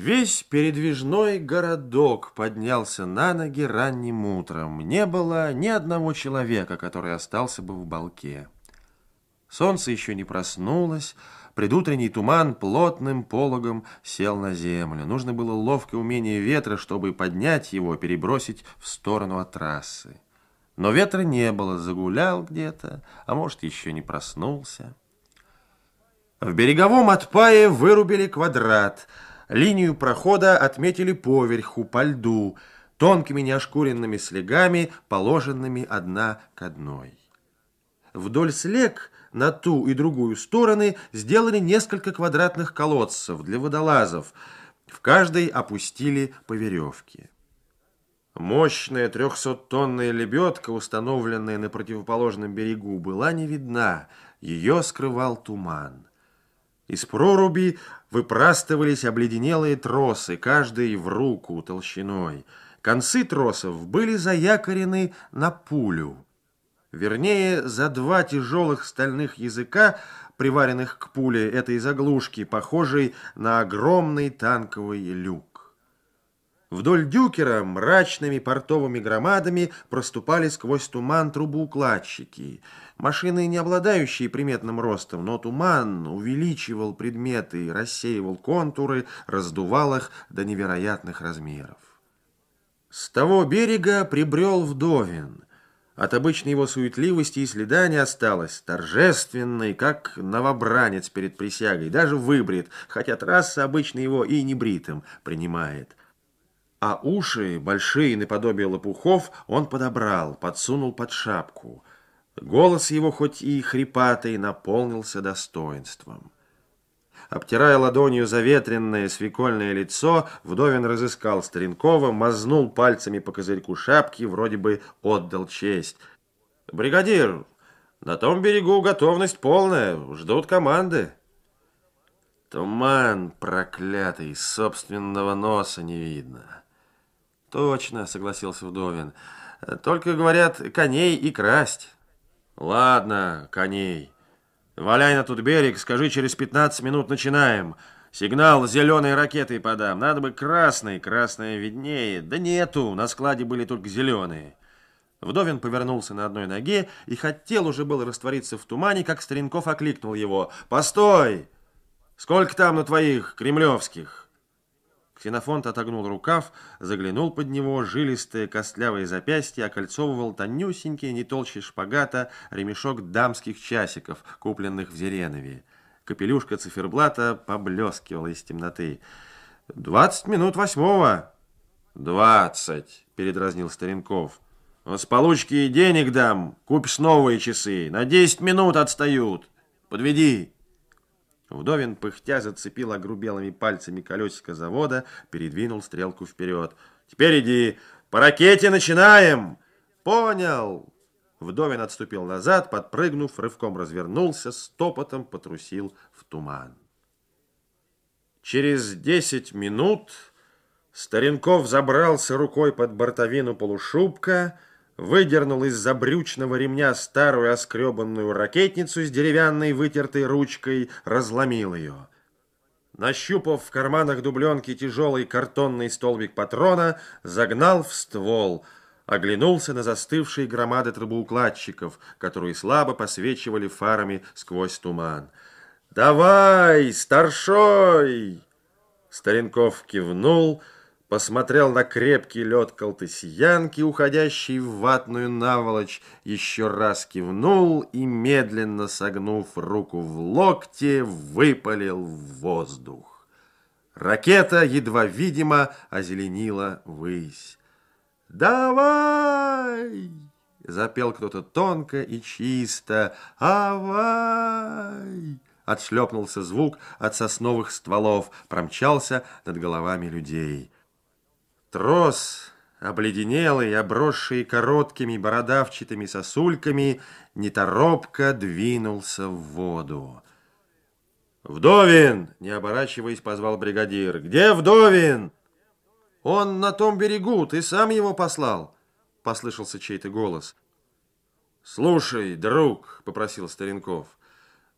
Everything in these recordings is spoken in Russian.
Весь передвижной городок поднялся на ноги ранним утром. Не было ни одного человека, который остался бы в балке. Солнце еще не проснулось, предутренний туман плотным пологом сел на землю. Нужно было ловкое умение ветра, чтобы поднять его, перебросить в сторону от трассы. Но ветра не было, загулял где-то, а может, еще не проснулся. В береговом отпае вырубили квадрат – Линию прохода отметили поверху, по льду, тонкими неошкуренными слегами, положенными одна к одной. Вдоль слег на ту и другую стороны сделали несколько квадратных колодцев для водолазов. В каждой опустили по веревке. Мощная трехсоттонная лебедка, установленная на противоположном берегу, была не видна. Ее скрывал туман. Из проруби выпрастывались обледенелые тросы, каждый в руку толщиной. Концы тросов были заякорены на пулю. Вернее, за два тяжелых стальных языка, приваренных к пуле этой заглушки, похожей на огромный танковый люк. Вдоль дюкера мрачными портовыми громадами проступали сквозь туман трубоукладчики. Машины, не обладающие приметным ростом, но туман увеличивал предметы, рассеивал контуры, раздувал их до невероятных размеров. С того берега прибрел Вдовин. От обычной его суетливости и следа не осталось. Торжественный, как новобранец перед присягой, даже выбрит, хотя трасса обычно его и небритым принимает а уши, большие наподобие лопухов, он подобрал, подсунул под шапку. Голос его, хоть и хрипатый, наполнился достоинством. Обтирая ладонью заветренное свекольное лицо, Вдовин разыскал Старенкова, мазнул пальцами по козырьку шапки, вроде бы отдал честь. «Бригадир, на том берегу готовность полная, ждут команды». Туман проклятый, собственного носа не видно. Точно, согласился Вдовин. Только, говорят, коней и красть. Ладно, коней. Валяй на тот берег, скажи, через 15 минут начинаем. Сигнал зеленой ракетой подам. Надо бы красный, красная виднее. Да нету, на складе были только зеленые. Вдовин повернулся на одной ноге и хотел уже было раствориться в тумане, как Старенков окликнул его. «Постой! Сколько там на твоих кремлевских?» Ксенофонт отогнул рукав, заглянул под него, жилистые костлявые запястья окольцовывал тонюсенький, не толще шпагата, ремешок дамских часиков, купленных в Зеренове. Капелюшка циферблата поблескивала из темноты. «Двадцать минут восьмого!» «Двадцать!» — передразнил Старенков. «С получки денег дам, купишь новые часы. На десять минут отстают. Подведи!» Вдовин, пыхтя, зацепил огрубелыми пальцами колесико завода, передвинул стрелку вперед. «Теперь иди! По ракете начинаем!» «Понял!» Вдовин отступил назад, подпрыгнув, рывком развернулся, стопотом потрусил в туман. Через десять минут Старенков забрался рукой под бортовину полушубка, выдернул из забрючного ремня старую оскребанную ракетницу с деревянной вытертой ручкой, разломил ее. Нащупав в карманах дубленки тяжелый картонный столбик патрона, загнал в ствол, оглянулся на застывшие громады трубоукладчиков, которые слабо посвечивали фарами сквозь туман. «Давай, старшой!» Старенков кивнул, — посмотрел на крепкий лед колтысиянки, уходящий в ватную наволочь, еще раз кивнул и, медленно согнув руку в локте, выпалил в воздух. Ракета едва видимо озеленила высь. «Давай!» — запел кто-то тонко и чисто. «Авай!» Отшлепнулся звук от сосновых стволов, промчался над головами людей. Трос, обледенелый, обросший короткими бородавчатыми сосульками, неторопко двинулся в воду. «Вдовин!» — не оборачиваясь, позвал бригадир. «Где Вдовин?» «Он на том берегу, ты сам его послал?» — послышался чей-то голос. «Слушай, друг», — попросил Старенков,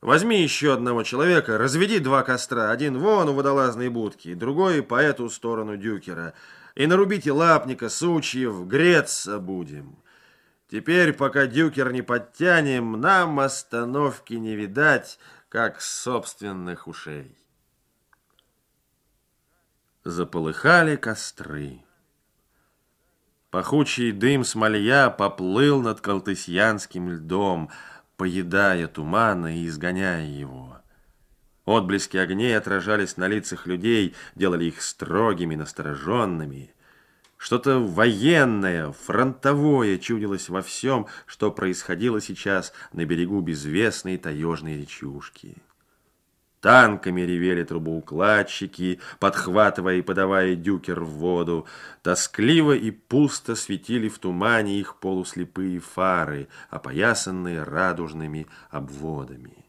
Возьми еще одного человека, разведи два костра, один вон у водолазной будки, другой по эту сторону дюкера, и нарубите лапника, сучьев, греться будем. Теперь, пока дюкер не подтянем, нам остановки не видать, как собственных ушей. Заполыхали костры. Пахучий дым смолья поплыл над Калтысьянским льдом, поедая тумана и изгоняя его. Отблески огней отражались на лицах людей, делали их строгими, настороженными. Что-то военное, фронтовое чудилось во всем, что происходило сейчас на берегу безвестной таежной речушки. Танками ревели трубоукладчики, подхватывая и подавая дюкер в воду. Тоскливо и пусто светили в тумане их полуслепые фары, опоясанные радужными обводами.